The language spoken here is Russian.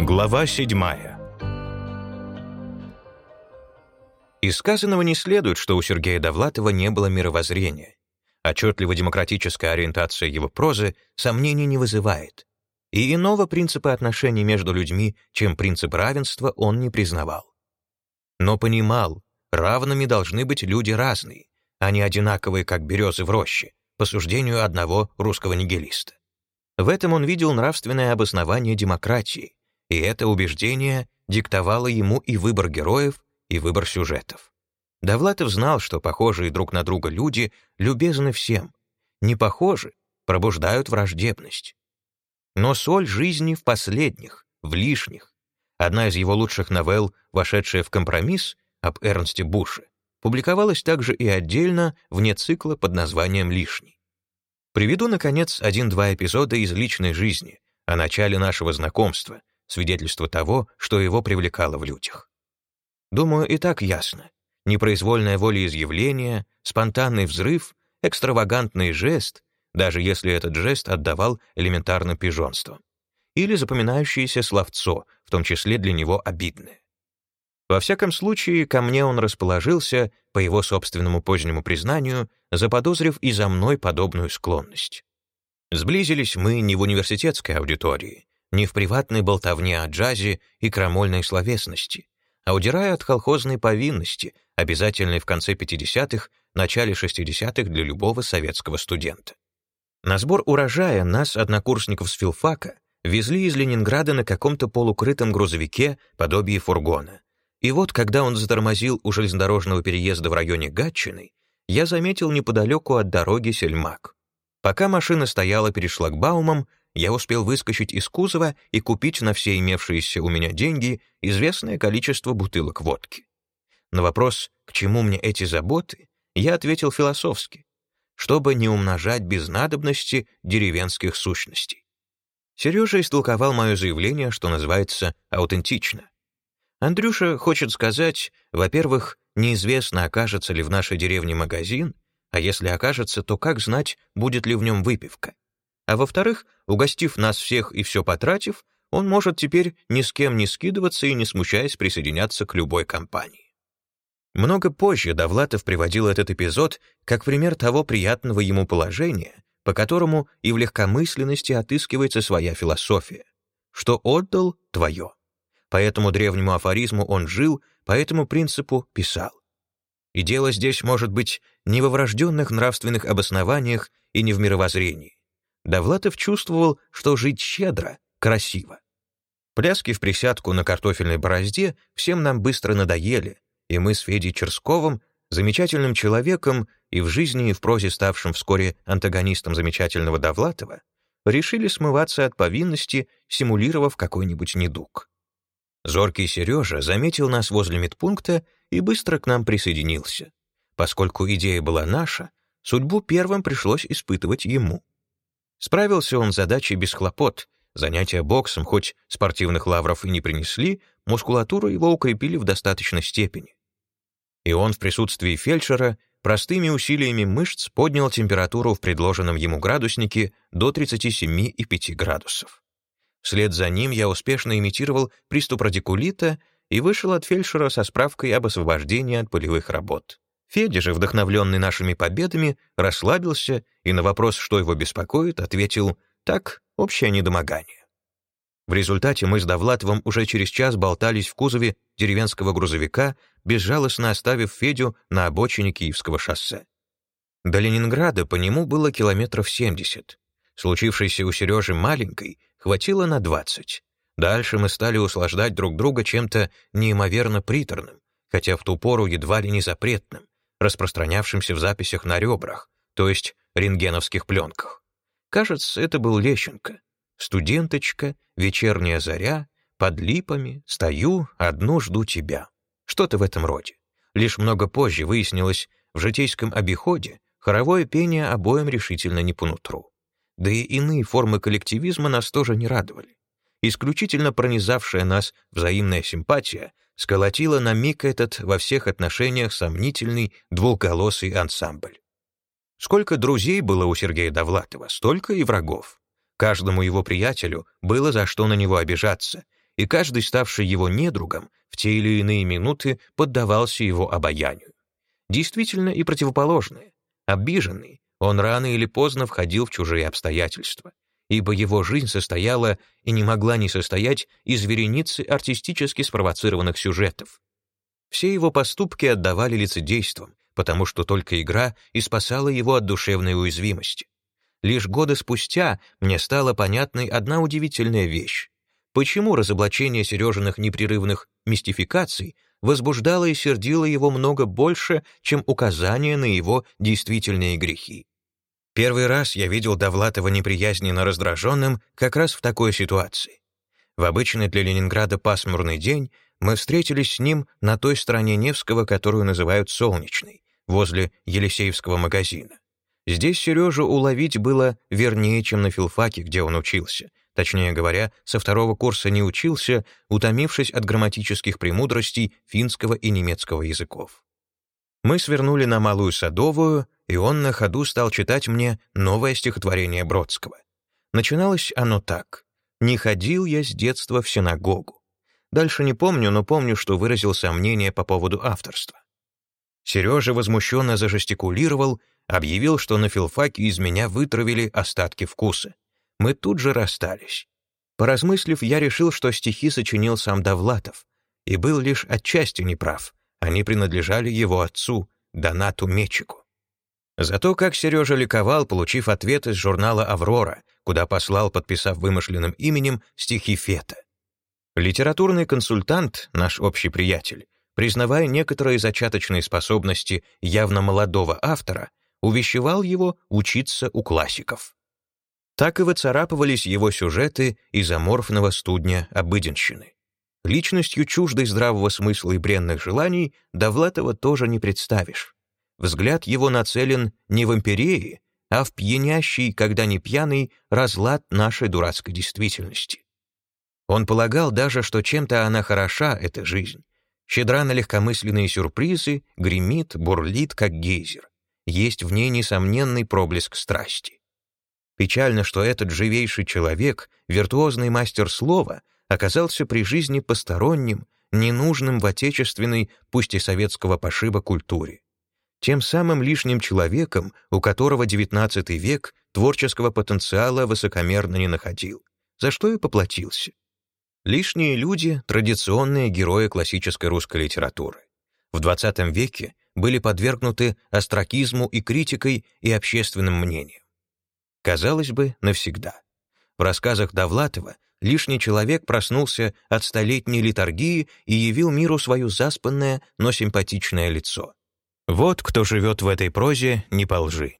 Глава седьмая Из сказанного не следует, что у Сергея Довлатова не было мировоззрения. Отчетливо демократическая ориентация его прозы сомнений не вызывает. И иного принципа отношений между людьми, чем принцип равенства, он не признавал. Но понимал, равными должны быть люди разные, а не одинаковые, как березы в роще, по суждению одного русского нигилиста. В этом он видел нравственное обоснование демократии, и это убеждение диктовало ему и выбор героев, и выбор сюжетов. Довлатов знал, что похожие друг на друга люди любезны всем, не похожи, пробуждают враждебность. Но соль жизни в последних, в лишних. Одна из его лучших новелл, вошедшая в компромисс, об Эрнсте Буше, публиковалась также и отдельно вне цикла под названием «Лишний». Приведу, наконец, один-два эпизода из личной жизни, о начале нашего знакомства, свидетельство того, что его привлекало в людях. Думаю, и так ясно. Непроизвольное волеизъявление, спонтанный взрыв, экстравагантный жест, даже если этот жест отдавал элементарным пижонством, или запоминающееся словцо, в том числе для него обидное. Во всяком случае, ко мне он расположился, по его собственному позднему признанию, заподозрив и за мной подобную склонность. Сблизились мы не в университетской аудитории, не в приватной болтовне о джазе и крамольной словесности, а удирая от колхозной повинности, обязательной в конце 50-х, начале 60-х для любого советского студента. На сбор урожая нас, однокурсников с филфака, везли из Ленинграда на каком-то полукрытом грузовике подобие фургона, и вот, когда он затормозил у железнодорожного переезда в районе Гатчины, я заметил неподалеку от дороги сельмак. Пока машина стояла перед шлагбаумом, я успел выскочить из кузова и купить на все имевшиеся у меня деньги известное количество бутылок водки. На вопрос, к чему мне эти заботы, я ответил философски, чтобы не умножать без надобности деревенских сущностей. Сережа истолковал мое заявление, что называется аутентично. Андрюша хочет сказать, во-первых, неизвестно, окажется ли в нашей деревне магазин, а если окажется, то как знать, будет ли в нем выпивка. А во-вторых, угостив нас всех и все потратив, он может теперь ни с кем не скидываться и не смущаясь присоединяться к любой компании. Много позже Довлатов приводил этот эпизод как пример того приятного ему положения, по которому и в легкомысленности отыскивается своя философия, что отдал — твое. По этому древнему афоризму он жил, по этому принципу писал. И дело здесь может быть не во врожденных нравственных обоснованиях и не в мировоззрении. Довлатов чувствовал, что жить щедро, красиво. Пляски в присядку на картофельной борозде всем нам быстро надоели, и мы с Федей Черсковым, замечательным человеком и в жизни и в прозе ставшим вскоре антагонистом замечательного Довлатова, решили смываться от повинности, симулировав какой-нибудь недуг. Зоркий Сережа заметил нас возле медпункта и быстро к нам присоединился. Поскольку идея была наша, судьбу первым пришлось испытывать ему. Справился он с задачей без хлопот, занятия боксом, хоть спортивных лавров и не принесли, мускулатуру его укрепили в достаточной степени. И он в присутствии фельдшера простыми усилиями мышц поднял температуру в предложенном ему градуснике до 37,5 градусов. Вслед за ним я успешно имитировал приступ радикулита и вышел от фельдшера со справкой об освобождении от полевых работ. Федя же, вдохновленный нашими победами, расслабился и на вопрос, что его беспокоит, ответил «так, общее недомогание». В результате мы с Довлатовым уже через час болтались в кузове деревенского грузовика, безжалостно оставив Федю на обочине Киевского шоссе. До Ленинграда по нему было километров 70. Случившейся у Сережи маленькой хватило на 20. Дальше мы стали услаждать друг друга чем-то неимоверно приторным, хотя в ту пору едва ли не запретным, распространявшимся в записях на ребрах, то есть рентгеновских пленках. Кажется, это был Лещенко. «Студенточка, вечерняя заря, под липами, стою, одну жду тебя». Что-то в этом роде. Лишь много позже выяснилось, в житейском обиходе хоровое пение обоим решительно не по нутру. Да и иные формы коллективизма нас тоже не радовали. Исключительно пронизавшая нас взаимная симпатия сколотила на миг этот во всех отношениях сомнительный двухголосый ансамбль. Сколько друзей было у Сергея Довлатова, столько и врагов. Каждому его приятелю было за что на него обижаться, и каждый, ставший его недругом, в те или иные минуты поддавался его обаянию. Действительно и противоположное. Обиженный, он рано или поздно входил в чужие обстоятельства, ибо его жизнь состояла и не могла не состоять из вереницы артистически спровоцированных сюжетов. Все его поступки отдавали лицедейством, потому что только игра и спасала его от душевной уязвимости. Лишь годы спустя мне стала понятной одна удивительная вещь. Почему разоблачение Сережиных непрерывных мистификаций возбуждало и сердило его много больше, чем указание на его действительные грехи? Первый раз я видел Довлатова неприязненно раздраженным как раз в такой ситуации. В обычный для Ленинграда пасмурный день мы встретились с ним на той стороне Невского, которую называют Солнечной, возле Елисеевского магазина. Здесь Сережу уловить было вернее, чем на филфаке, где он учился. Точнее говоря, со второго курса не учился, утомившись от грамматических премудростей финского и немецкого языков. Мы свернули на Малую Садовую, и он на ходу стал читать мне новое стихотворение Бродского. Начиналось оно так. «Не ходил я с детства в синагогу». Дальше не помню, но помню, что выразил сомнение по поводу авторства. Сережа возмущенно зажестикулировал, объявил, что на филфаке из меня вытравили остатки вкуса. Мы тут же расстались. Поразмыслив, я решил, что стихи сочинил сам Довлатов, и был лишь отчасти неправ. Они принадлежали его отцу, Донату Мечику. Зато как Сережа ликовал, получив ответ из журнала «Аврора», куда послал, подписав вымышленным именем, стихи Фета. Литературный консультант, наш общий приятель, признавая некоторые зачаточные способности явно молодого автора, увещевал его учиться у классиков. Так и выцарапывались его сюжеты из аморфного студня обыденщины. Личностью чуждой здравого смысла и бренных желаний Довлатова тоже не представишь. Взгляд его нацелен не в империи, а в пьянящий, когда не пьяный, разлад нашей дурацкой действительности. Он полагал даже, что чем-то она хороша, эта жизнь, щедра на легкомысленные сюрпризы, гремит, бурлит, как гейзер. Есть в ней несомненный проблеск страсти. Печально, что этот живейший человек, виртуозный мастер слова, оказался при жизни посторонним, ненужным в отечественной, пусть и советского пошиба, культуре. Тем самым лишним человеком, у которого XIX век творческого потенциала высокомерно не находил, за что и поплатился. Лишние люди — традиционные герои классической русской литературы. В XX веке были подвергнуты остракизму и критикой и общественным мнением. Казалось бы, навсегда. В рассказах Довлатова лишний человек проснулся от столетней литургии и явил миру свое заспанное, но симпатичное лицо. Вот кто живет в этой прозе не по лжи.